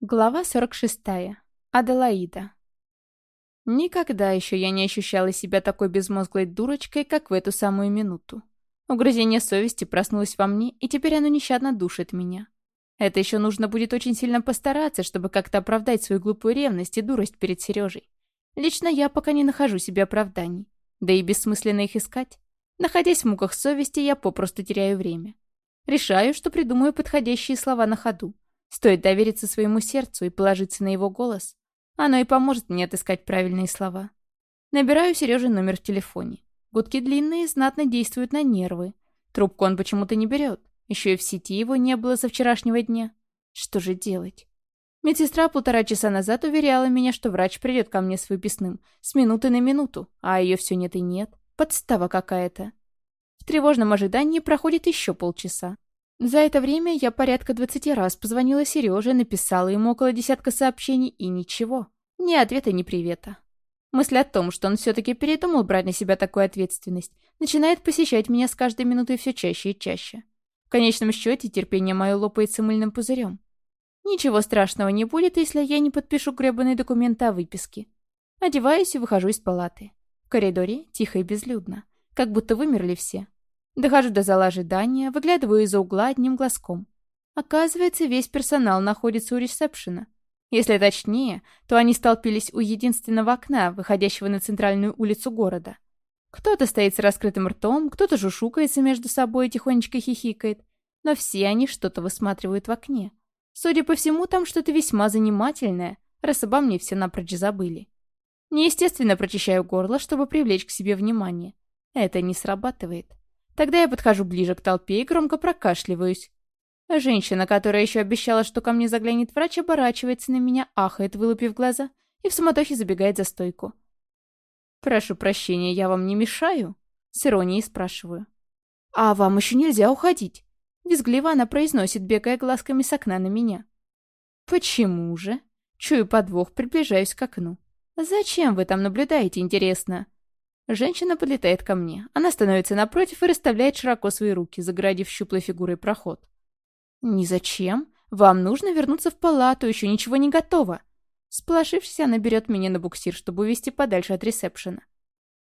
Глава 46. Аделаида. Никогда еще я не ощущала себя такой безмозглой дурочкой, как в эту самую минуту. Угрызение совести проснулось во мне, и теперь оно нещадно душит меня. Это еще нужно будет очень сильно постараться, чтобы как-то оправдать свою глупую ревность и дурость перед Сережей. Лично я пока не нахожу себе оправданий. Да и бессмысленно их искать. Находясь в муках совести, я попросту теряю время. Решаю, что придумаю подходящие слова на ходу Стоит довериться своему сердцу и положиться на его голос. Оно и поможет мне отыскать правильные слова. Набираю Сереже номер в телефоне. Гудки длинные, знатно действуют на нервы. Трубку он почему-то не берет. Еще и в сети его не было со вчерашнего дня. Что же делать? Медсестра полтора часа назад уверяла меня, что врач придет ко мне с выписным. С минуты на минуту. А ее все нет и нет. Подстава какая-то. В тревожном ожидании проходит еще полчаса. За это время я порядка двадцати раз позвонила Сереже, написала ему около десятка сообщений и ничего. Ни ответа, ни привета. Мысль о том, что он все-таки передумал брать на себя такую ответственность, начинает посещать меня с каждой минутой все чаще и чаще. В конечном счете терпение мое лопается мыльным пузырем. Ничего страшного не будет, если я не подпишу гребаные документы о выписке. Одеваюсь и выхожу из палаты. В коридоре тихо и безлюдно, как будто вымерли все. Дохожу до зала ожидания, выглядываю из-за угла одним глазком. Оказывается, весь персонал находится у ресепшена. Если точнее, то они столпились у единственного окна, выходящего на центральную улицу города. Кто-то стоит с раскрытым ртом, кто-то жушукается между собой и тихонечко хихикает, но все они что-то высматривают в окне. Судя по всему, там что-то весьма занимательное, раз обо мне все напрочь забыли. Неестественно прочищаю горло, чтобы привлечь к себе внимание. Это не срабатывает. Тогда я подхожу ближе к толпе и громко прокашливаюсь. Женщина, которая еще обещала, что ко мне заглянет врач, оборачивается на меня, ахает, вылупив глаза, и в суматохе забегает за стойку. «Прошу прощения, я вам не мешаю?» С иронией спрашиваю. «А вам еще нельзя уходить?» Визгливо она произносит, бегая глазками с окна на меня. «Почему же?» Чую подвох, приближаюсь к окну. «Зачем вы там наблюдаете, интересно?» Женщина подлетает ко мне. Она становится напротив и расставляет широко свои руки, заградив щуплой фигурой проход. «Ни зачем. Вам нужно вернуться в палату, еще ничего не готово». Сплошившись, она берет меня на буксир, чтобы увести подальше от ресепшена.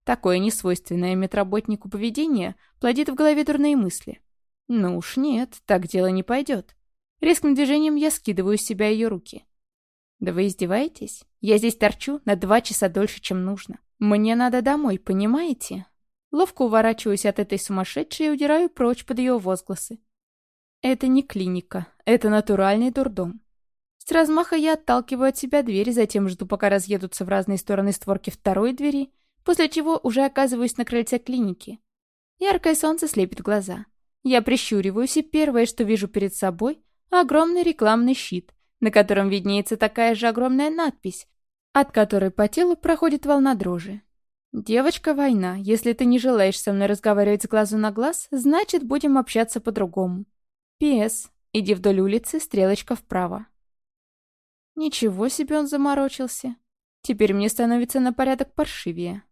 Такое несвойственное медработнику поведение плодит в голове дурные мысли. Ну уж нет, так дело не пойдет. Резким движением я скидываю с себя ее руки. «Да вы издеваетесь? Я здесь торчу на два часа дольше, чем нужно. Мне надо домой, понимаете?» Ловко уворачиваюсь от этой сумасшедшей и удираю прочь под ее возгласы. Это не клиника, это натуральный дурдом. С размаха я отталкиваю от себя дверь, затем жду, пока разъедутся в разные стороны створки второй двери, после чего уже оказываюсь на крыльце клиники. Яркое солнце слепит глаза. Я прищуриваюсь, и первое, что вижу перед собой — огромный рекламный щит, на котором виднеется такая же огромная надпись, от которой по телу проходит волна дрожи. «Девочка, война. Если ты не желаешь со мной разговаривать с глазу на глаз, значит, будем общаться по-другому. П.С. Иди вдоль улицы, стрелочка вправо». Ничего себе он заморочился. Теперь мне становится на порядок паршивее.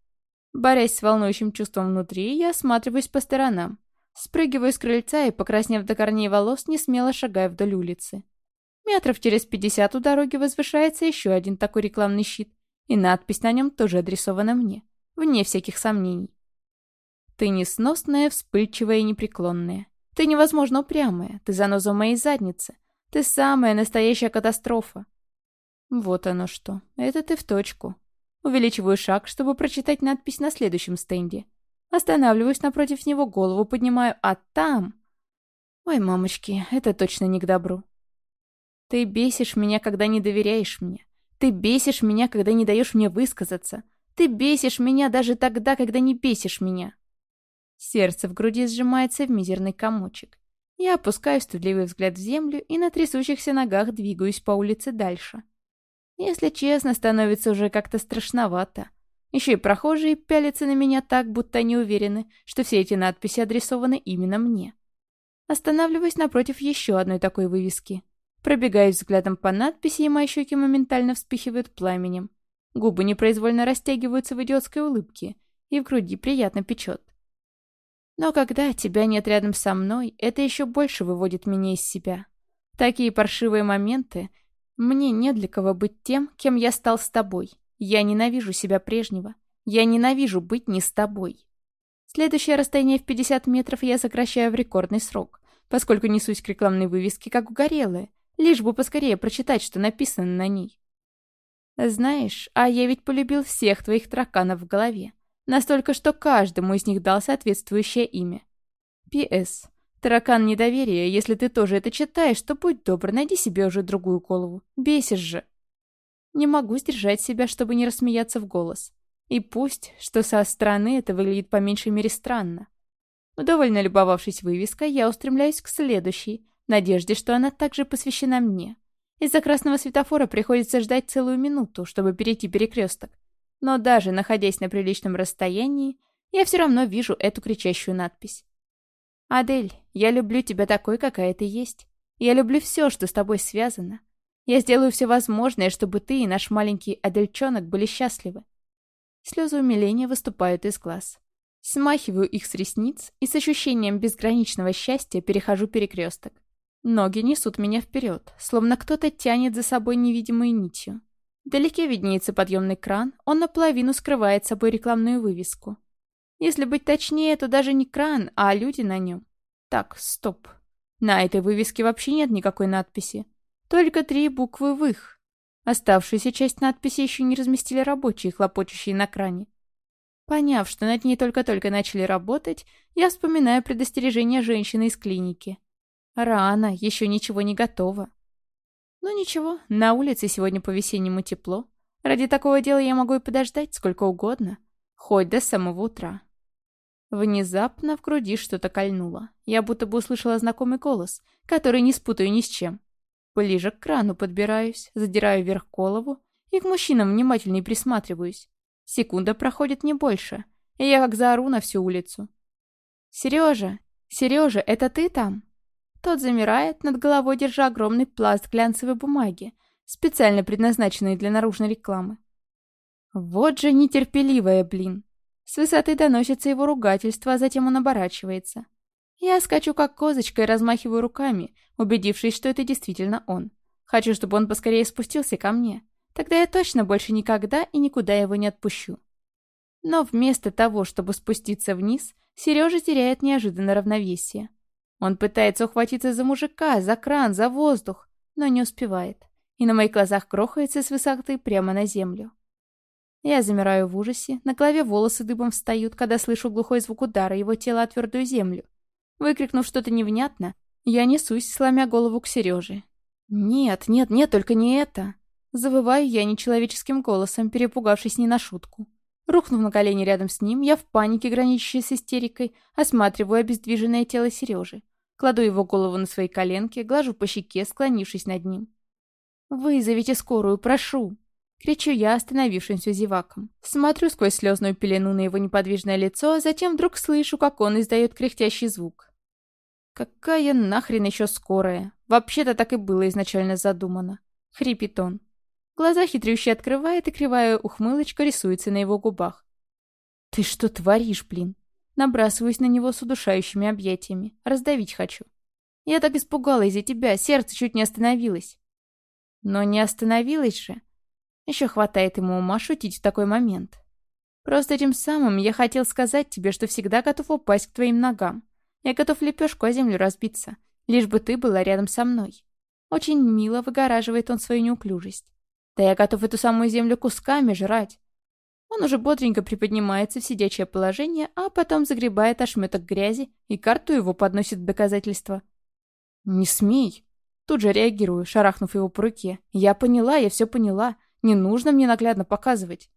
Борясь с волнующим чувством внутри, я осматриваюсь по сторонам. Спрыгиваю с крыльца и, покраснев до корней волос, не смело шагаю вдоль улицы. Метров через пятьдесят у дороги возвышается еще один такой рекламный щит, и надпись на нем тоже адресована мне, вне всяких сомнений. Ты несносная, вспыльчивая и непреклонная. Ты невозможно упрямая, ты заноза моей заднице. Ты самая настоящая катастрофа. Вот оно что, это ты в точку. Увеличиваю шаг, чтобы прочитать надпись на следующем стенде. Останавливаюсь напротив него, голову поднимаю, а там... Ой, мамочки, это точно не к добру. Ты бесишь меня, когда не доверяешь мне. Ты бесишь меня, когда не даешь мне высказаться. Ты бесишь меня даже тогда, когда не бесишь меня. Сердце в груди сжимается в мизерный комочек. Я опускаю стыдливый взгляд в землю и на трясущихся ногах двигаюсь по улице дальше. Если честно, становится уже как-то страшновато. Еще и прохожие пялятся на меня так, будто они уверены, что все эти надписи адресованы именно мне. Останавливаюсь напротив еще одной такой вывески. Пробегаюсь взглядом по надписи, и мои щеки моментально вспыхивают пламенем. Губы непроизвольно растягиваются в идиотской улыбке, и в груди приятно печет. Но когда тебя нет рядом со мной, это еще больше выводит меня из себя. Такие паршивые моменты, Мне не для кого быть тем, кем я стал с тобой. Я ненавижу себя прежнего. Я ненавижу быть не с тобой. Следующее расстояние в 50 метров я сокращаю в рекордный срок, поскольку несусь к рекламной вывеске как угорелая, лишь бы поскорее прочитать, что написано на ней. Знаешь, а я ведь полюбил всех твоих тараканов в голове. Настолько, что каждому из них дал соответствующее имя. П.С. Таракан недоверия, если ты тоже это читаешь, то будь добр, найди себе уже другую голову. Бесишь же. Не могу сдержать себя, чтобы не рассмеяться в голос. И пусть, что со стороны это выглядит по меньшей мере странно. Довольно любовавшись вывеской, я устремляюсь к следующей, надежде, что она также посвящена мне. Из-за красного светофора приходится ждать целую минуту, чтобы перейти перекресток. Но даже находясь на приличном расстоянии, я все равно вижу эту кричащую надпись. «Адель, я люблю тебя такой, какая ты есть. Я люблю все, что с тобой связано. Я сделаю все возможное, чтобы ты и наш маленький Адельчонок были счастливы». Слезы умиления выступают из глаз. Смахиваю их с ресниц и с ощущением безграничного счастья перехожу перекресток. Ноги несут меня вперед, словно кто-то тянет за собой невидимой нитью. Вдалеке виднеется подъемный кран, он наполовину скрывает собой рекламную вывеску. Если быть точнее, то даже не кран, а люди на нем. Так, стоп. На этой вывеске вообще нет никакой надписи. Только три буквы в их. Оставшуюся часть надписи еще не разместили рабочие, хлопочущие на кране. Поняв, что над ней только-только начали работать, я вспоминаю предостережение женщины из клиники. Рано, еще ничего не готово. Ну ничего, на улице сегодня по-весеннему тепло. Ради такого дела я могу и подождать сколько угодно. Хоть до самого утра. Внезапно в груди что-то кольнуло. Я будто бы услышала знакомый голос, который не спутаю ни с чем. Ближе к крану подбираюсь, задираю вверх голову и к мужчинам внимательнее присматриваюсь. Секунда проходит не больше, и я как заору на всю улицу. «Сережа! Сережа, это ты там?» Тот замирает, над головой держа огромный пласт глянцевой бумаги, специально предназначенный для наружной рекламы. Вот же нетерпеливая, блин. С высоты доносится его ругательство, а затем он оборачивается. Я скачу как козочка и размахиваю руками, убедившись, что это действительно он. Хочу, чтобы он поскорее спустился ко мне. Тогда я точно больше никогда и никуда его не отпущу. Но вместо того, чтобы спуститься вниз, Сережа теряет неожиданно равновесие. Он пытается ухватиться за мужика, за кран, за воздух, но не успевает. И на моих глазах крохается с высоты прямо на землю. Я замираю в ужасе, на голове волосы дыбом встают, когда слышу глухой звук удара его тела о твердую землю. Выкрикнув что-то невнятно, я несусь, сломя голову к Сереже. «Нет, нет, нет, только не это!» Завываю я нечеловеческим голосом, перепугавшись не на шутку. Рухнув на колени рядом с ним, я в панике, граничащей с истерикой, осматриваю обездвиженное тело Сережи. Кладу его голову на свои коленки, глажу по щеке, склонившись над ним. «Вызовите скорую, прошу!» Кричу я остановившимся зеваком. Смотрю сквозь слезную пелену на его неподвижное лицо, а затем вдруг слышу, как он издает кряхтящий звук. «Какая нахрен еще скорая? Вообще-то так и было изначально задумано». Хрипит он. Глаза хитрющий открывает, и кривая ухмылочка рисуется на его губах. «Ты что творишь, блин?» Набрасываюсь на него с удушающими объятиями. Раздавить хочу. Я так испугалась из-за тебя, сердце чуть не остановилось. Но не остановилось же. Еще хватает ему ума шутить в такой момент. Просто этим самым я хотел сказать тебе, что всегда готов упасть к твоим ногам. Я готов лепешку о землю разбиться, лишь бы ты была рядом со мной. Очень мило выгораживает он свою неуклюжесть. Да я готов эту самую землю кусками жрать. Он уже бодренько приподнимается в сидячее положение, а потом загребает ошметок грязи и карту его подносит в доказательство. «Не смей!» Тут же реагирую, шарахнув его по руке. «Я поняла, я все поняла. Не нужно мне наглядно показывать».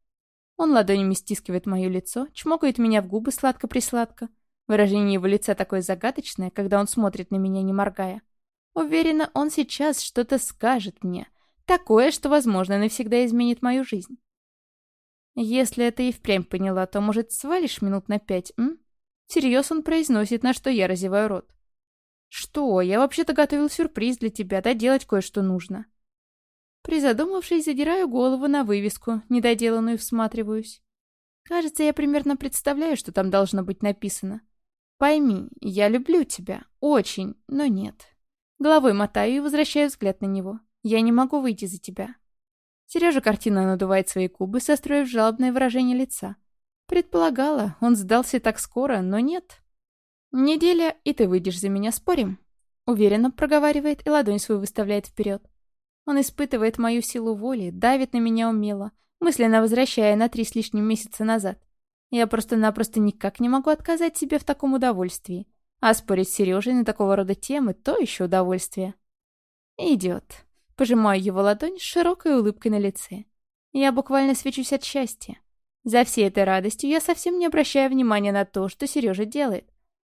Он ладонями стискивает мое лицо, чмокает меня в губы сладко-присладко. Выражение его лица такое загадочное, когда он смотрит на меня, не моргая. Уверена, он сейчас что-то скажет мне, Такое, что, возможно, навсегда изменит мою жизнь. Если это и впрямь поняла, то, может, свалишь минут на пять, м? Всерьез он произносит, на что я разеваю рот. Что? Я вообще-то готовил сюрприз для тебя, да делать кое-что нужно. Призадумавшись, задираю голову на вывеску, недоделанную всматриваюсь. Кажется, я примерно представляю, что там должно быть написано. Пойми, я люблю тебя. Очень, но нет. Головой мотаю и возвращаю взгляд на него. Я не могу выйти за тебя». Сережа картина надувает свои губы, состроив жалобное выражение лица. Предполагала, он сдался так скоро, но нет. «Неделя, и ты выйдешь за меня, спорим?» Уверенно проговаривает и ладонь свою выставляет вперед. Он испытывает мою силу воли, давит на меня умело, мысленно возвращая на три с лишним месяца назад. Я просто-напросто никак не могу отказать себе в таком удовольствии. А спорить с Сережей на такого рода темы — то еще удовольствие. Идет. Пожимаю его ладонь с широкой улыбкой на лице. Я буквально свечусь от счастья. За всей этой радостью я совсем не обращаю внимания на то, что Сережа делает.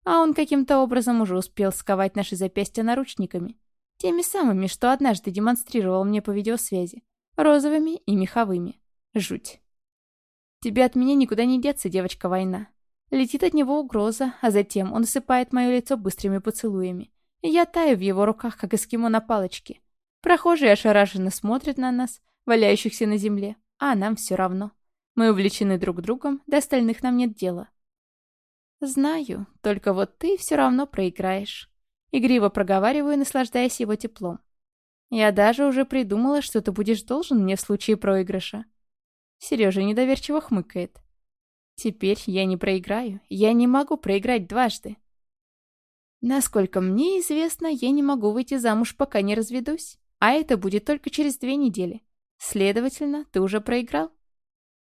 А он каким-то образом уже успел сковать наши запястья наручниками. Теми самыми, что однажды демонстрировал мне по видеосвязи. Розовыми и меховыми. Жуть. Тебе от меня никуда не деться, девочка-война. Летит от него угроза, а затем он осыпает мое лицо быстрыми поцелуями. Я таю в его руках, как эскимо на палочке. Прохожие ошарашенно смотрят на нас, валяющихся на земле, а нам все равно. Мы увлечены друг другом, до остальных нам нет дела. Знаю, только вот ты все равно проиграешь. Игриво проговариваю, наслаждаясь его теплом. Я даже уже придумала, что ты будешь должен мне в случае проигрыша. Сережа недоверчиво хмыкает. Теперь я не проиграю. Я не могу проиграть дважды. Насколько мне известно, я не могу выйти замуж, пока не разведусь. А это будет только через две недели. Следовательно, ты уже проиграл.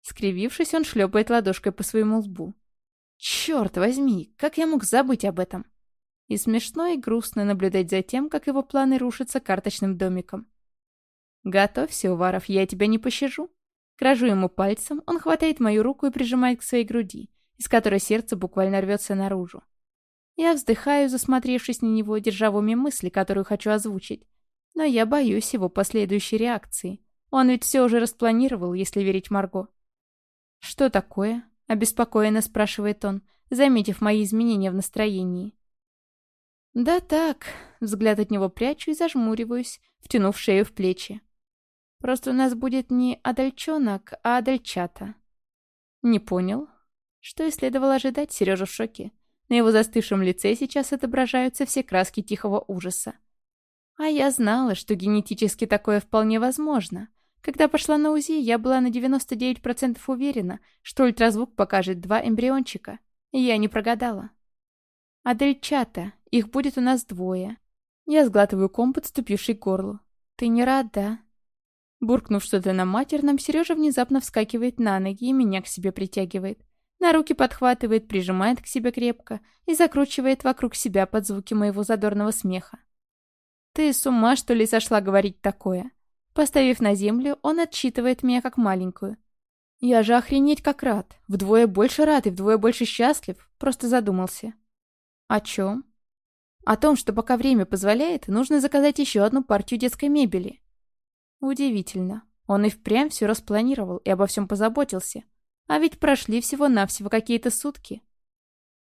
Скривившись, он шлепает ладошкой по своему лбу. Черт возьми, как я мог забыть об этом? И смешно и грустно наблюдать за тем, как его планы рушатся карточным домиком. «Готовься, Уваров, я тебя не пощажу». Кражу ему пальцем, он хватает мою руку и прижимает к своей груди, из которой сердце буквально рвется наружу. Я вздыхаю, засмотревшись на него, держа в уме мысли, которую хочу озвучить. Но я боюсь его последующей реакции. Он ведь все уже распланировал, если верить Марго. «Что такое?» — обеспокоенно спрашивает он, заметив мои изменения в настроении. «Да так», — взгляд от него прячу и зажмуриваюсь, втянув шею в плечи. «Просто у нас будет не одальчонок, а одальчата». «Не понял?» Что и следовало ожидать, Сережа в шоке. На его застывшем лице сейчас отображаются все краски тихого ужаса. А я знала, что генетически такое вполне возможно. Когда пошла на УЗИ, я была на 99% уверена, что ультразвук покажет два эмбриончика. И я не прогадала. Адельчата, их будет у нас двое. Я сглатываю ком, подступивший к горлу. Ты не рад, да? Буркнув что-то на матерном, Сережа внезапно вскакивает на ноги и меня к себе притягивает. На руки подхватывает, прижимает к себе крепко и закручивает вокруг себя под звуки моего задорного смеха. «Ты с ума, что ли, сошла говорить такое?» Поставив на землю, он отчитывает меня как маленькую. Я же охренеть как рад. Вдвое больше рад и вдвое больше счастлив. Просто задумался. О чем? О том, что пока время позволяет, нужно заказать еще одну партию детской мебели. Удивительно. Он и впрямь все распланировал и обо всем позаботился. А ведь прошли всего-навсего какие-то сутки.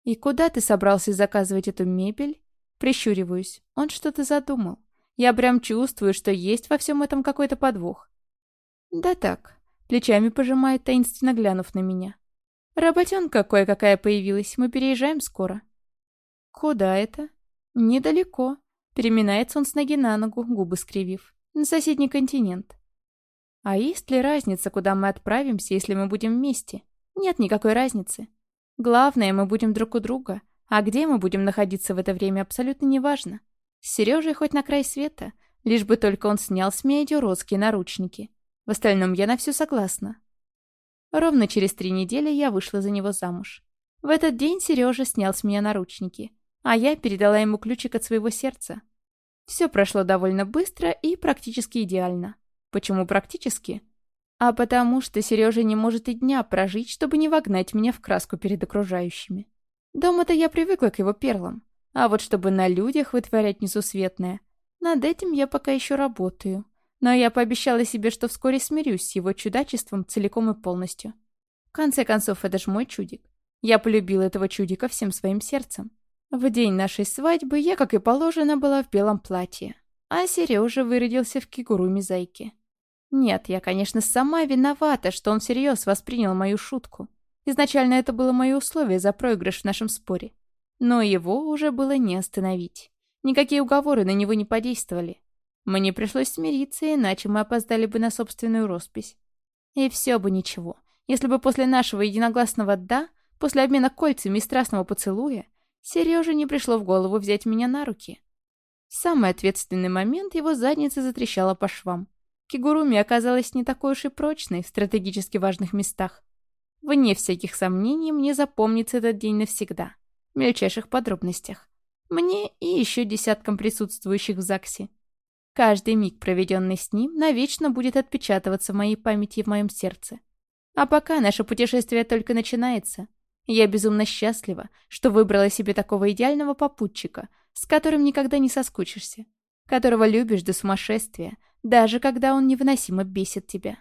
И куда ты собрался заказывать эту мебель? Прищуриваюсь. Он что-то задумал. Я прям чувствую, что есть во всем этом какой-то подвох. Да так. Плечами пожимает, таинственно глянув на меня. Работенка кое-какая появилась, мы переезжаем скоро. Куда это? «Недалеко». Переминается он с ноги на ногу, губы скривив. «На соседний континент». «А есть ли разница, куда мы отправимся, если мы будем вместе?» «Нет никакой разницы. Главное, мы будем друг у друга, а где мы будем находиться в это время, абсолютно неважно. С Сережей хоть на край света, лишь бы только он снял с меня идиотские наручники. В остальном я на все согласна». Ровно через три недели я вышла за него замуж. В этот день Сережа снял с меня наручники – а я передала ему ключик от своего сердца. Все прошло довольно быстро и практически идеально. Почему практически? А потому что Сережа не может и дня прожить, чтобы не вогнать меня в краску перед окружающими. Дома-то я привыкла к его перлам. А вот чтобы на людях вытворять несусветное, над этим я пока еще работаю. Но я пообещала себе, что вскоре смирюсь с его чудачеством целиком и полностью. В конце концов, это ж мой чудик. Я полюбила этого чудика всем своим сердцем. В день нашей свадьбы я, как и положено, была в белом платье, а Сережа выродился в кигуруми зайки. Нет, я, конечно, сама виновата, что он всерьез воспринял мою шутку. Изначально это было мое условие за проигрыш в нашем споре. Но его уже было не остановить. Никакие уговоры на него не подействовали. Мне пришлось смириться, иначе мы опоздали бы на собственную роспись. И все бы ничего, если бы после нашего единогласного «да», после обмена кольцами и страстного поцелуя, Сереже не пришло в голову взять меня на руки. В самый ответственный момент его задница затрещала по швам. Кигуруми оказалась не такой уж и прочной в стратегически важных местах. Вне всяких сомнений мне запомнится этот день навсегда. В мельчайших подробностях. Мне и еще десяткам присутствующих в ЗАГСе. Каждый миг, проведенный с ним, навечно будет отпечатываться в моей памяти и в моем сердце. А пока наше путешествие только начинается. Я безумно счастлива, что выбрала себе такого идеального попутчика, с которым никогда не соскучишься, которого любишь до сумасшествия, даже когда он невыносимо бесит тебя.